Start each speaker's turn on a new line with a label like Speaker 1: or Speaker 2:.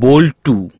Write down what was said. Speaker 1: बोल टू